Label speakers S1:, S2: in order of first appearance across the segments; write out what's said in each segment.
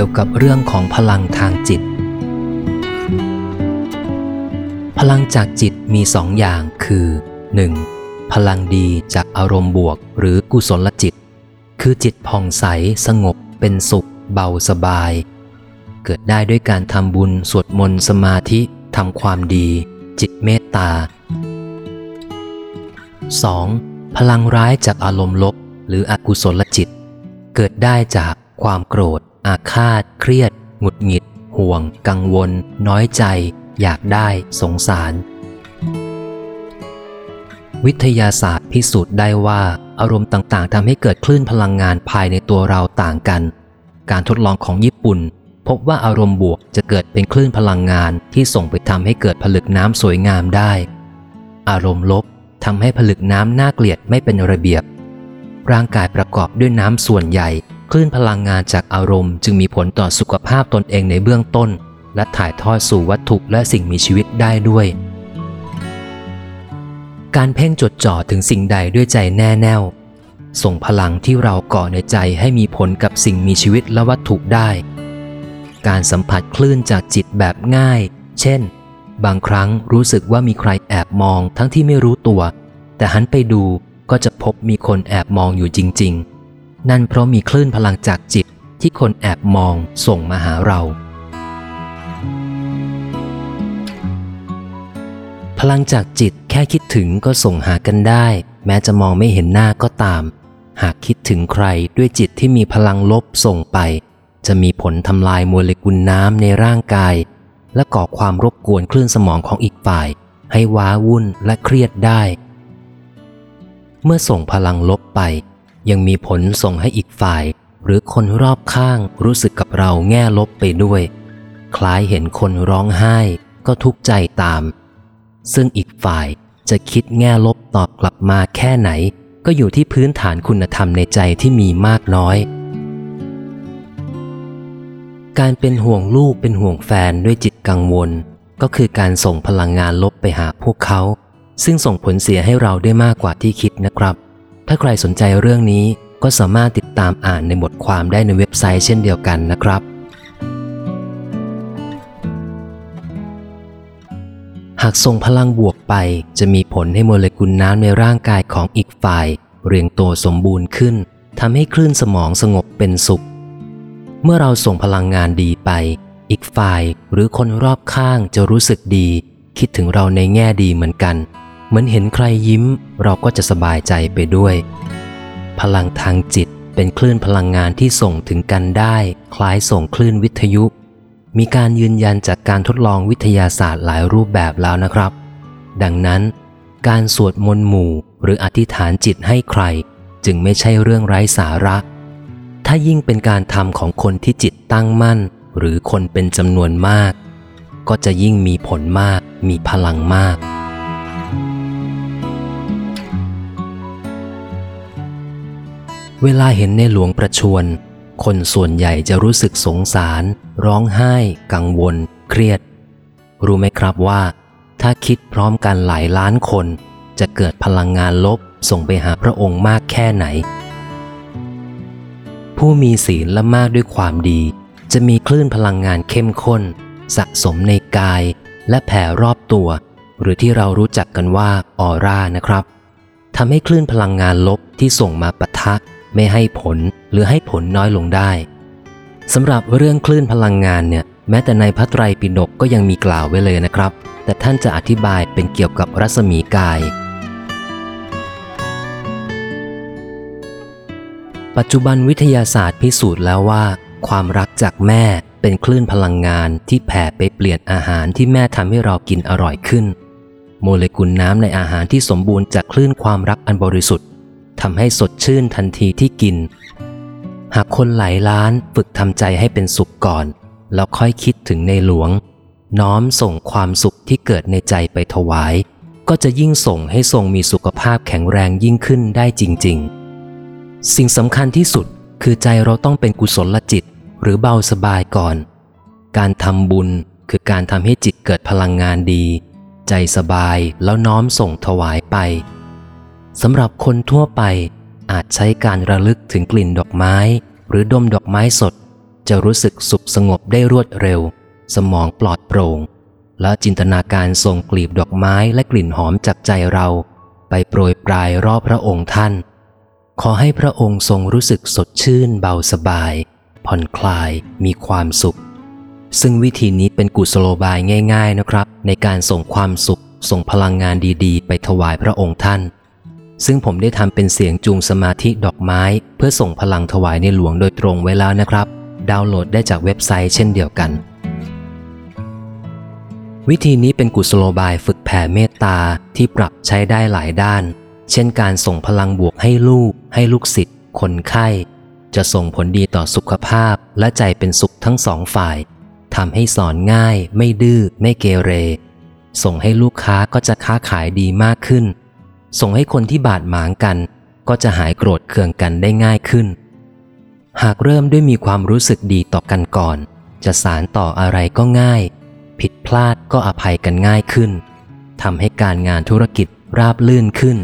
S1: กี่ยวกับเรื่องของพลังทางจิต พลังจากจิตมีสองอย่างคือ 1. พลังดีจากอารมณ์บวกหรือกุศลจิต คือจิตผ่องใสสงบ เป็นสุข เบาสบาย เกิดได้ด้วยการทำบุญสวดมนต์สมาธิทำความดี จิตเมตตา 2. พลังร้ายจากอารมณ์ลบหรืออกุศลจิต เกิดได้จากความโกรธ อาฆาต เครียด หงุดหงิด ห่วง กังวล น้อยใจ อยากได้ สงสาร วิทยาศาสตร์พิสูจน์ได้ว่าอารมณ์ต่างๆทำให้เกิดคลื่นพลังงานภายในตัวเราต่างกัน การทดลองของญี่ปุ่น พบว่าอารมณ์บวกจะเกิดเป็นคลื่นพลังงานที่ส่งไปทำให้เกิดผลึกน้ำสวยงามได้ อารมณ์ลบทำให้ผลึกน้ำน่าเกลียดไม่เป็นระเบียบ ร่างกายประกอบด้วยน้ำส่วนใหญ่ คลื่นพลังงานจากอารมณ์จึงมีผลต่อสุขภาพตนเองในเบื้องต้น และถ่ายทอดสู่วัตถุและสิ่งมีชีวิตได้ด้วย การเพ่งจดจ่อถึงสิ่งใดด้วยใจแน่แน่วส่งพลังที่เราก่อในใจให้มีผลกับสิ่งมีชีวิตและวัตถุได้ การสัมผัสคลื่นจากจิตแบบง่าย เช่น บางครั้งรู้สึกว่ามีใครแอบมองทั้งที่ไม่รู้ตัว แต่หันไปดูก็จะพบมีคนแอบมองอยู่จริง ๆ นั่นเพราะมีคลื่นพลังจากจิตที่คนแอบมองส่งมาหาเรา พลังจากจิตแค่คิดถึงก็ส่งหากันได้ แม้จะมองไม่เห็นหน้าก็ตาม หากคิดถึงใครด้วยจิตที่มีพลังลบส่งไป จะมีผลทำลายโมเลกุลน้ำในร่างกาย และก่อความรบกวนคลื่นสมองของอีกฝ่าย ให้ว้าวุ่นและเครียดได้ เมื่อส่งพลังลบไป ยังมีผลส่งให้อีกฝ่าย หรือคนรอบข้างรู้สึกกับเราแง่ลบไปด้วย คล้ายเห็นคนร้องไห้ก็ทุกข์ใจตาม ซึ่งอีกฝ่ายจะคิดแง่ลบตอบกลับมาแค่ไหน ก็อยู่ที่พื้นฐานคุณธรรมในใจที่มีมากน้อย การเป็นห่วงลูกเป็นห่วงแฟนด้วยจิตกังวล ก็คือการส่งพลังงานลบไปหาพวกเขา ซึ่งส่งผลเสียให้เราได้มากกว่าที่คิดนะครับ ถ้าใครสนใจเรื่องนี้ก็สามารถติดตามอ่านในบทความได้ในเว็บไซต์เช่นเดียวกันนะครับ หากส่งพลังบวกไป จะมีผลให้โมเลกุลน้ำในร่างกายของอีกฝ่าย เรียงตัวสมบูรณ์ขึ้นทำให้คลื่นสมองสงบเป็นสุข เมื่อเราส่งพลังงานดีไป อีกฝ่ายหรือคนรอบข้างจะรู้สึกดี คิดถึงเราในแง่ดีเหมือนกัน เหมือนเห็นใครยิ้ม เราก็จะสบายใจไปด้วย พลังทางจิตเป็นคลื่นพลังงานที่ส่งถึงกันได้ คล้ายส่งคลื่นวิทยุ มีการยืนยันจากการทดลองวิทยาศาสตร์หลายรูปแบบแล้วนะครับ ดังนั้น การสวดมนต์หมู่ หรืออธิษฐานจิตให้ใคร จึงไม่ใช่เรื่องไร้สาระ ถ้ายิ่งเป็นการทำของคนที่จิตตั้งมั่น หรือคนเป็นจำนวนมาก ก็จะยิ่งมีผลมาก มีพลังมาก เวลาเห็นในหลวงประชวรคนส่วนใหญ่จะรู้สึกสงสาร ร้องไห้ กังวล เครียด รู้ไหมครับว่า ถ้าคิดพร้อมกันหลายล้านคน จะเกิดพลังงานลบส่งไปหาพระองค์มากแค่ไหน ผู้มีศีลและมากด้วยความดี จะมีคลื่นพลังงานเข้มข้น สะสมในกายและแผ่รอบตัว หรือที่เรารู้จักกันว่าออร่านะครับทำให้คลื่นพลังงานลบที่ส่งมาปะทะ ไม่ให้ผลหรือให้ผลน้อยลงได้สำหรับเรื่องคลื่นพลังงานเนี่ยแม้แต่ในพระไตรปิฎกก็ยังมีกล่าวไว้เลยนะครับ แต่ท่านจะอธิบายเป็นเกี่ยวกับรัศมีกาย ปัจจุบันวิทยาศาสตร์พิสูจน์แล้วว่า ความรักจากแม่เป็นคลื่นพลังงานที่แผ่ไปเปลี่ยนอาหารที่แม่ทำให้เรากินอร่อยขึ้น โมเลกุลน้ำในอาหารที่สมบูรณ์จากคลื่นความรักอันบริสุทธิ์ ทำให้สดชื่นทันทีที่กิน หากคนหลายล้านฝึกทำใจให้เป็นสุขก่อน แล้วค่อยคิดถึงในหลวง น้อมส่งความสุขที่เกิดในใจไปถวาย ก็จะยิ่งส่งให้ทรงมีสุขภาพแข็งแรงยิ่งขึ้นได้จริง ๆ สิ่งสำคัญที่สุดคือใจเราต้องเป็นกุศลจิตหรือเบาสบายก่อน การทำบุญคือการทำให้จิตเกิดพลังงานดี ใจสบายแล้วน้อมส่งถวายไป สำหรับคนทั่วไปอาจใช้การระลึกถึงกลิ่นดอกไม้ หรือดมดอกไม้สด จะรู้สึกสุขสงบได้รวดเร็ว สมองปลอดโปร่ง และจินตนาการส่งกลีบดอกไม้และกลิ่นหอมจากใจเรา ไปโปรยปลายรอบพระองค์ท่าน ขอให้พระองค์ทรงรู้สึกสดชื่นเบาสบาย ผ่อนคลายมีความสุข ซึ่งวิธีนี้เป็นกุศโลบายง่าย ๆนะครับ ในการส่งความสุข ส่งพลังงานดีๆ ไปถวายพระองค์ท่าน ซึ่งผมได้ทำเป็นเสียงจูงสมาธิดอกไม้ เพื่อส่งพลังถวายในหลวงโดยตรงไว้แล้วนะครับ ดาวน์โหลดได้จากเว็บไซต์เช่นเดียวกัน วิธีนี้เป็นกุศโลบายฝึกแผ่เมตตาที่ปรับใช้ได้หลายด้าน เช่นการส่งพลังบวกให้ลูก ให้ลูกศิษย์คนไข้ จะส่งผลดีต่อสุขภาพและใจเป็นสุขทั้งสองฝ่ายทำให้สอนง่าย ไม่ดื้อไม่เกเร ส่งให้ลูกค้าก็จะค้าขายดีมากขึ้น ส่งให้คนที่บาดหมางกัน ก็จะหายโกรธเคืองกันได้ง่ายขึ้น หากเริ่มด้วยมีความรู้สึกดีต่อกันก่อน จะสารต่ออะไรก็ง่าย ผิดพลาดก็อภัยกันง่ายขึ้นทำให้การงานธุรกิจราบลื่นขึ้น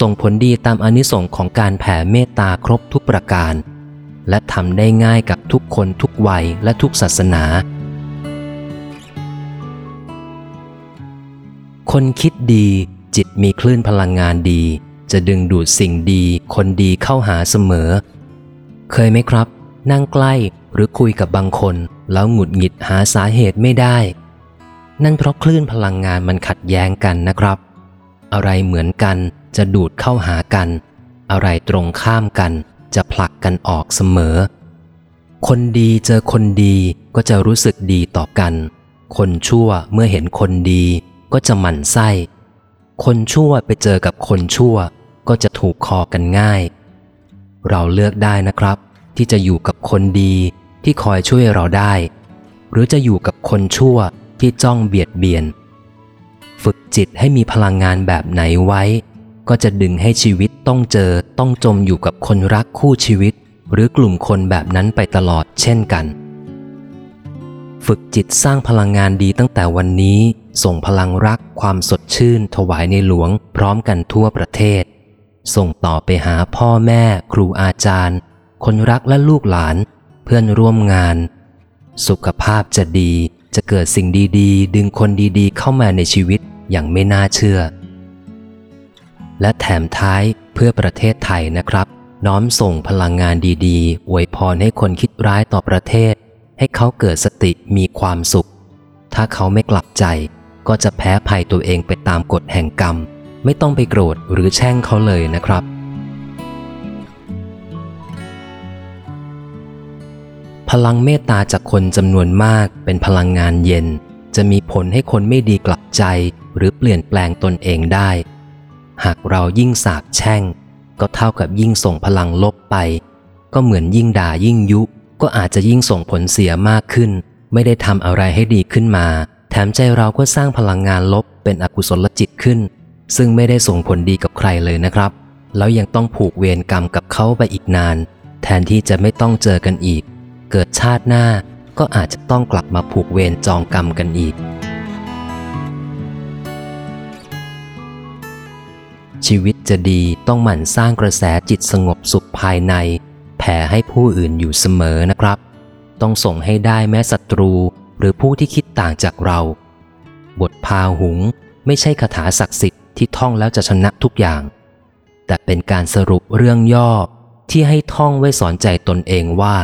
S1: ส่งผลดีตามอนิสงค์ของการแผ่เมตตาครบทุกประการ และทำได้ง่ายกับทุกคนทุกวัยและทุกศาสนาคนคิดดี จิตมีคลื่นพลังงานดี จะดึงดูดสิ่งดี คนดีเข้าหาเสมอ เคยไหมครับ นั่งใกล้หรือคุยกับบางคน แล้วหงุดหงิดหาสาเหตุไม่ได้ นั่นเพราะคลื่นพลังงานมันขัดแย้งกันนะครับ อะไรเหมือนกันจะดูดเข้าหากัน อะไรตรงข้ามกัน จะผลักกันออกเสมอ คนดีเจอคนดีก็จะรู้สึกดีต่อกัน คนชั่วเมื่อเห็นคนดีก็จะหมั่นไส้ คนชั่วไปเจอกับคนชั่ว ก็จะถูกคอกันง่าย เราเลือกได้นะครับ ที่จะอยู่กับคนดีที่คอยช่วยเราได้ หรือจะอยู่กับคนชั่วที่จ้องเบียดเบียน ฝึกจิตให้มีพลังงานแบบไหนไว้ ก็จะดึงให้ชีวิตต้องเจอต้องจมอยู่กับคนรักคู่ชีวิต หรือกลุ่มคนแบบนั้นไปตลอดเช่นกัน ฝึกจิตสร้างพลังงานดีตั้งแต่วันนี้ ส่งพลังรักความสดชื่น ถวายในหลวงพร้อมกันทั่วประเทศ ส่งต่อไปหาพ่อแม่ ครูอาจารย์ คนรักและลูกหลาน เพื่อนร่วมงาน สุขภาพจะดีจะเกิดสิ่งดีๆ ดึงคนดีๆ เข้ามาในชีวิตอย่างไม่น่าเชื่อ และแถมท้ายเพื่อประเทศไทยนะครับ น้อมส่งพลังงานดีๆอวยพรให้คนคิดร้ายต่อประเทศ ให้เขาเกิดสติมีความสุข ถ้าเขาไม่กลับใจ ก็จะแพ้ภัยตัวเองไปตามกฎแห่งกรรม ไม่ต้องไปโกรธหรือแช่งเขาเลยนะครับ พลังเมตตาจากคนจำนวนมากเป็นพลังงานเย็น จะมีผลให้คนไม่ดีกลับใจ หรือเปลี่ยนแปลงตนเองได้ หากเรายิ่งสาบแช่ง ก็เท่ากับยิ่งส่งพลังลบไป ก็เหมือนยิ่งด่ายิ่งยุ ก็อาจจะยิ่งส่งผลเสียมากขึ้น ไม่ได้ทำอะไรให้ดีขึ้นมา แถมใจเราก็สร้างพลังงานลบเป็นอกุศลจิตขึ้น ซึ่งไม่ได้ส่งผลดีกับใครเลยนะครับ แล้วยังต้องผูกเวรกรรมกับเขาไปอีกนาน แทนที่จะไม่ต้องเจอกันอีก เกิดชาติหน้าก็อาจจะต้องกลับมาผูกเวรจองกรรมกันอีก ชีวิตจะดีต้องหมั่นสร้างกระแสจิตสงบสุขภายใน แผ่ให้ผู้อื่นอยู่เสมอนะครับ ต้องส่งให้ได้แม้ศัตรูหรือผู้ที่คิดต่างจากเรา บทพาหุงไม่ใช่คาถาศักดิ์สิทธิ์ที่ท่องแล้วจะชนะทุกอย่าง แต่เป็นการสรุปเรื่องย่อที่ให้ท่องไว้สอนใจตนเองว่า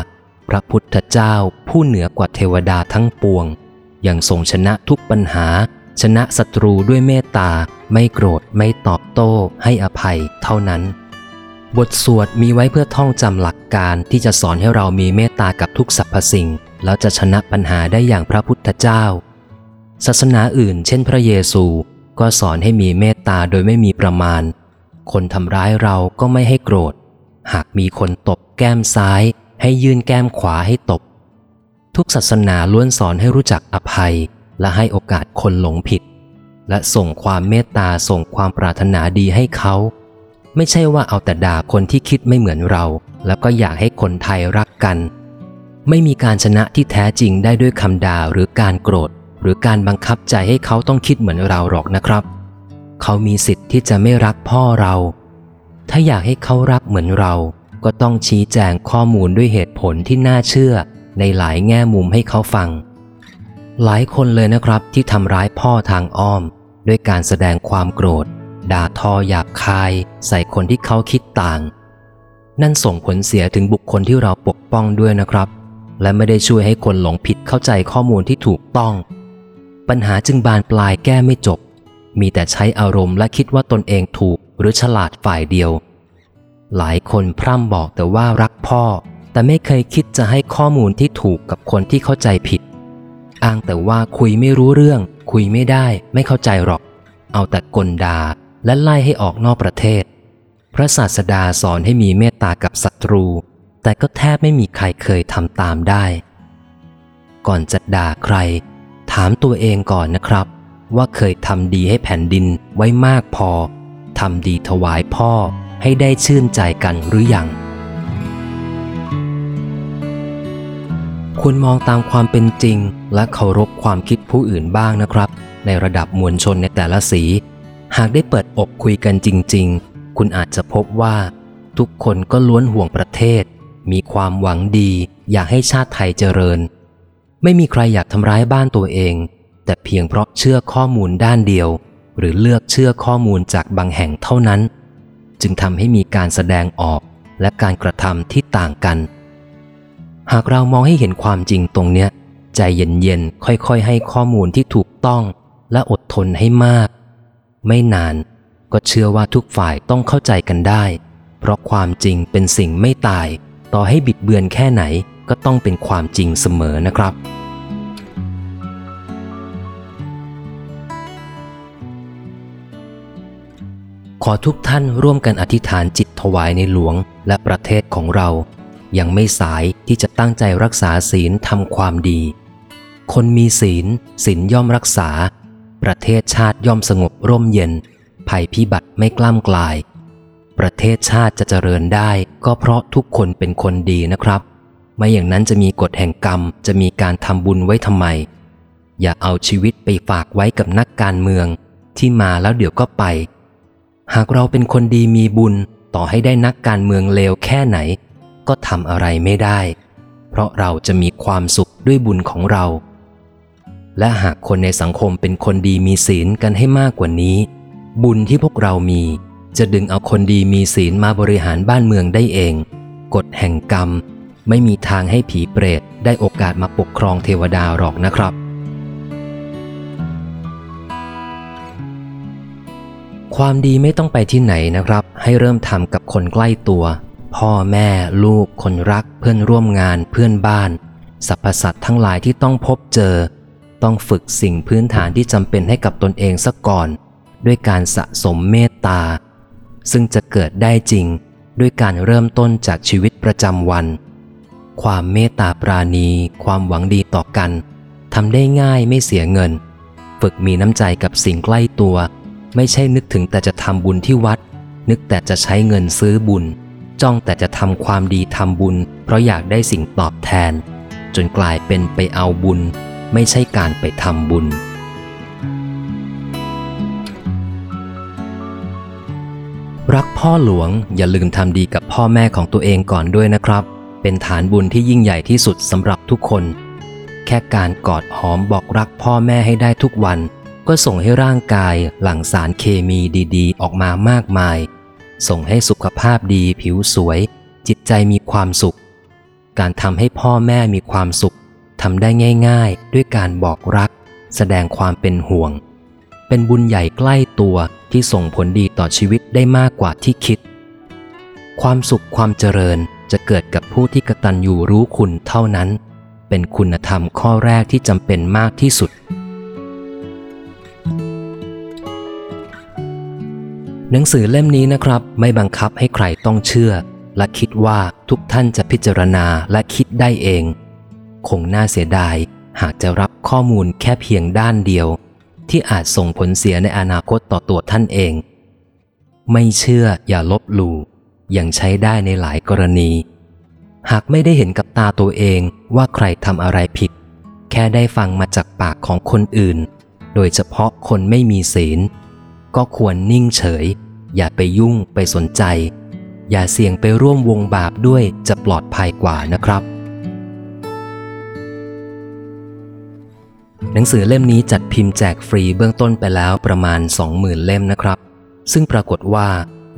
S1: พระพุทธเจ้าผู้เหนือกว่าเทวดาทั้งปวง ยังทรงชนะทุกปัญหา ชนะศัตรูด้วยเมตตา ไม่โกรธไม่ตอบโต้ ให้อภัยเท่านั้น บทสวดมีไว้เพื่อท่องจำหลักการที่จะสอนให้เรามีเมตตากับทุกสรรพสิ่ง แล้วจะชนะปัญหาได้อย่างพระพุทธเจ้า ศาสนาอื่น เช่นพระเยซู ก็สอนให้มีเมตตาโดยไม่มีประมาณ คนทำร้ายเราก็ไม่ให้โกรธ หากมีคนตบแก้มซ้าย ให้ยื่นแก้มขวาให้ตบ ทุกศาสนาล้วนสอนให้รู้จักอภัย และให้โอกาสคนหลงผิด และส่งความเมตตาส่งความปรารถนาดีให้เขา ไม่ใช่ว่าเอาแต่ด่าคนที่คิดไม่เหมือนเรา แล้วก็อยากให้คนไทยรักกัน ไม่มีการชนะที่แท้จริงได้ด้วยคำด่าหรือการโกรธ หรือการบังคับใจให้เขาต้องคิดเหมือนเราหรอกนะครับ เขามีสิทธิ์ที่จะไม่รักพ่อเรา ถ้าอยากให้เขารักเหมือนเรา ก็ต้องชี้แจงข้อมูลด้วยเหตุผลที่น่าเชื่อ ในหลายแง่มุมให้เขาฟัง หลายคนเลยนะครับที่ทำร้ายพ่อทางอ้อม ด้วยการแสดงความโกรธ ด่าทอหยาบคาย ใส่คนที่เขาคิดต่าง นั่นส่งผลเสียถึงบุคคลที่เราปกป้องด้วยนะครับ และไม่ได้ช่วยให้คนหลงผิดเข้าใจข้อมูลที่ถูกต้อง ปัญหาจึงบานปลายแก้ไม่จบ มีแต่ใช้อารมณ์และคิดว่าตนเองถูกหรือฉลาดฝ่ายเดียว หลายคนพร่ำบอกแต่ว่ารักพ่อ แต่ไม่เคยคิดจะให้ข้อมูลที่ถูกกับคนที่เข้าใจผิด อ้างแต่ว่าคุยไม่รู้เรื่อง คุยไม่ได้ ไม่เข้าใจหรอก เอาแต่กลดา และไล่ให้ออกนอกประเทศ พระศาสดาสอนให้มีเมตตากับศัตรู แต่ก็แทบไม่มีใครเคยทำตามได้ ก่อนจะด่าใคร ถามตัวเองก่อนนะครับ ว่าเคยทำดีให้แผ่นดินไว้มากพอทำดีถวายพ่อให้ได้ชื่นใจกันหรืออยังควรมองตามความเป็นจริง และเคารพความคิดผู้อื่นบ้างนะครับ ในระดับมวลชนในแต่ละสี หากได้เปิดอกคุยกันจริง ๆ คุณอาจจะพบว่า ทุกคนก็ล้วนห่วงประเทศ มีความหวังดี อยากให้ชาติไทยเจริญ ไม่มีใครอยากทำร้ายบ้านตัวเอง แต่เพียงเพราะเชื่อข้อมูลด้านเดียว หรือเลือกเชื่อข้อมูลจากบางแห่งเท่านั้น จึงทำให้มีการแสดงออกและการกระทำที่ต่างกัน หากเรามองให้เห็นความจริงตรงเนี้ย ใจเย็นๆค่อยๆ ให้ข้อมูลที่ถูกต้องและอดทนให้มาก ไม่นาน ก็เชื่อว่าทุกฝ่ายต้องเข้าใจกันได้ เพราะความจริงเป็นสิ่งไม่ตาย ต่อให้บิดเบือนแค่ไหนก็ต้องเป็นความจริงเสมอนะครับ ขอทุกท่านร่วมกันอธิษฐานจิตถวายในหลวงและประเทศของเรา ยังไม่สายที่จะตั้งใจรักษาศีลทำความดี คนมีศีลศีลย่อมรักษา ประเทศชาติย่อมสงบร่มเย็น ภัยพิบัติไม่กล้ำกลาย ประเทศชาติจะเจริญได้ก็เพราะทุกคนเป็นคนดีนะครับ ไม่อย่างนั้นจะมีกฎแห่งกรรมจะมีการทำบุญไว้ทำไม อย่าเอาชีวิตไปฝากไว้กับนักการเมือง ที่มาแล้วเดี๋ยวก็ไป หากเราเป็นคนดีมีบุญต่อให้ได้นักการเมืองเลวแค่ไหน ก็ทำอะไรไม่ได้ เพราะเราจะมีความสุขด้วยบุญของเรา และหากคนในสังคมเป็นคนดีมีศีลกันให้มากกว่านี้ บุญที่พวกเรามี จะดึงเอาคนดีมีศีลมาบริหารบ้านเมืองได้เอง กฎแห่งกรรม ไม่มีทางให้ผีเปรตได้โอกาสมาปกครองเทวดาหรอกนะครับ ความดีไม่ต้องไปที่ไหนนะครับ ให้เริ่มทำกับคนใกล้ตัว พ่อแม่ ลูก คนรัก เพื่อนร่วมงาน เพื่อนบ้านสรรพสัตว์ทั้งหลายที่ต้องพบเจอ ต้องฝึกสิ่งพื้นฐานที่จำเป็นให้กับตนเองซะก่อน ด้วยการสะสมเมตตา ซึ่งจะเกิดได้จริง ด้วยการเริ่มต้นจากชีวิตประจำวัน ความเมตตาปราณี ความหวังดีต่อกันทำได้ง่ายไม่เสียเงิน ฝึกมีน้ำใจกับสิ่งใกล้ตัว ไม่ใช่นึกถึงแต่จะทำบุญที่วัด นึกแต่จะใช้เงินซื้อบุญ จ้องแต่จะทำความดีทำบุญ เพราะอยากได้สิ่งตอบแทน จนกลายเป็นไปเอาบุญ ไม่ใช่การไปทำบุญ รักพ่อหลวงอย่าลืมทำดีกับพ่อแม่ของตัวเองก่อนด้วยนะครับ เป็นฐานบุญที่ยิ่งใหญ่ที่สุดสำหรับทุกคน แค่การกอดหอมบอกรักพ่อแม่ให้ได้ทุกวัน ก็ส่งให้ร่างกายหลั่งสารเคมีดีๆ ออกมามากมาย ส่งให้สุขภาพดีผิวสวย จิตใจมีความสุข การทำให้พ่อแม่มีความสุข ทำได้ง่ายๆ ด้วยการบอกรัก แสดงความเป็นห่วง เป็นบุญใหญ่ใกล้ตัวที่ส่งผลดีต่อชีวิตได้มากกว่าที่คิด ความสุขความเจริญจะเกิดกับผู้ที่กตัญญูรู้คุณเท่านั้น เป็นคุณธรรมข้อแรกที่จำเป็นมากที่สุด หนังสือเล่มนี้นะครับ ไม่บังคับให้ใครต้องเชื่อ และคิดว่าทุกท่านจะพิจารณาและคิดได้เอง คงน่าเสียดาย หากจะรับข้อมูลแค่เพียงด้านเดียว ที่อาจส่งผลเสียในอนาคตต่อตัวท่านเอง ไม่เชื่ออย่าลบหลู่ยังใช้ได้ในหลายกรณี หากไม่ได้เห็นกับตาตัวเองว่าใครทำอะไรผิด แค่ได้ฟังมาจากปากของคนอื่น โดยเฉพาะคนไม่มีศีล ก็ควรนิ่งเฉย อย่าไปยุ่งไปสนใจ อย่าเสี่ยงไปร่วมวงบาปด้วยจะปลอดภัยกว่านะครับ หนังสือเล่มนี้จัดพิมพ์แจกฟรีเบื้องต้นไปแล้วประมาณ 20,000 เล่มนะครับ ซึ่งปรากฏว่า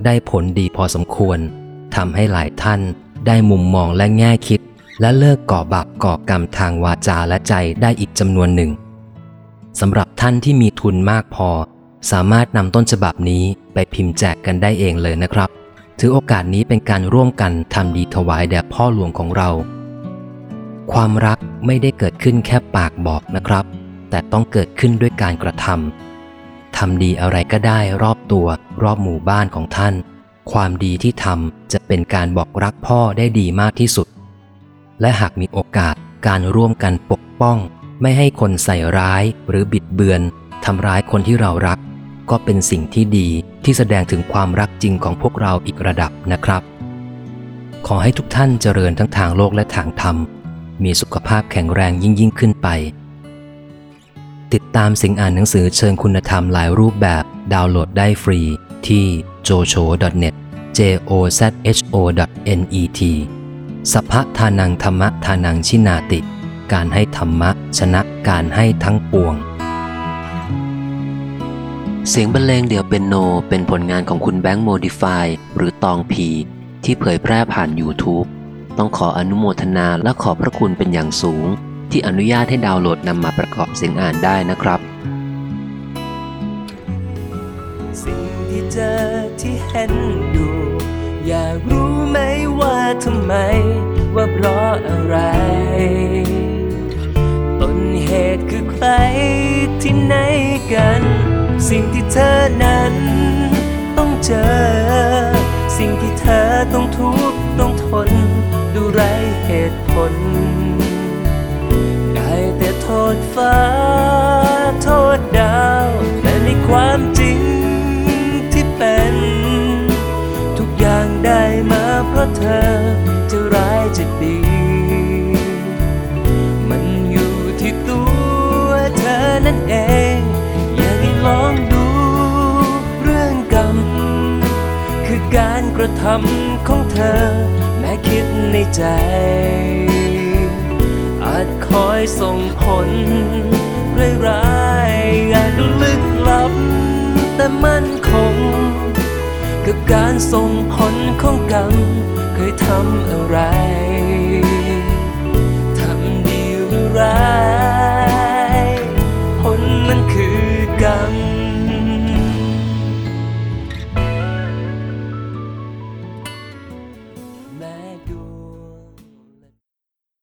S1: ได้ผลดีพอสมควรทำให้หลายท่านได้มุมมองและแง่คิด และเลิกก่อบาปก่อกรรมทางวาจาและใจได้อีกจำนวนหนึ่งสำหรับท่านที่มีทุนมากพอ สามารถนำต้นฉบับนี้ไปพิมพ์แจกกันได้เองเลยนะครับ ถือโอกาสนี้เป็นการร่วมกันทำดีถวายแด่พ่อหลวงของเรา ความรักไม่ได้เกิดขึ้นแค่ปากบอกนะครับ แต่ต้องเกิดขึ้นด้วยการกระทำทำดีอะไรก็ได้รอบตัวรอบหมู่บ้านของท่าน ความดีที่ทำจะเป็นการบอกรักพ่อได้ดีมากที่สุด และหากมีโอกาสการร่วมกันปกป้อง ไม่ให้คนใส่ร้ายหรือบิดเบือนทำร้ายคนที่เรารัก ก็เป็นสิ่งที่ดีที่แสดงถึงความรักจริงของพวกเราอีกระดับนะครับ ขอให้ทุกท่านเจริญทั้งทางโลกและทางธรรม มีสุขภาพแข็งแรงยิ่งยิ่งขึ้นไป ติดตามสิ่งอ่านหนังสือเชิงคุณธรรมหลายรูปแบบดาวน์โหลดได้ฟรีที่ jocho.net j o z h o net สัพพะทานังธรรมะทานังชินาติ การให้ธรรมะชนะการให้ทั้งปวง เสียงบรรเลงเดี่ยวเป็นโนเป็นผลงานของคุณแบงค์โมดิฟายหรือตองพีที่เผยแพร่ผ่าน YouTube ต้องขออนุโมทนาและขอบพระคุณเป็นอย่างสูง ที่อนุญาตให้ดาวน์โหลดนำมาประกอบเสียงอ่านได้นะครับ
S2: สิ่งที่เจอที่เห็นอยู่อยากรู้ไหมว่าทำไม ว่าเพราะอะไรต้นเหตุคือใครที่ไหนกัน สิ่งที่เธอนั้นต้องเจอ สิ่งที่เธอต้องทุกข์ ต้องทนดูไรเหตุผล ได้แต่โทษฟ้า โทษดาวและในความจริงที่เป็น ทุกอย่างได้มาเพราะเธอจะร้ายจะดี มันอยู่ที่ตัวเธอนั่นเอง อยากให้ลองดูเรื่องกรรม คือการกระทำของเธอ แม้คิดในใจ อาจคอยส่งผลร้ายๆอาจลึกลับ แต่มั่นคง กับการส่งผลของกรรมเคยทำอะไร
S1: ทำดีหรือร้าย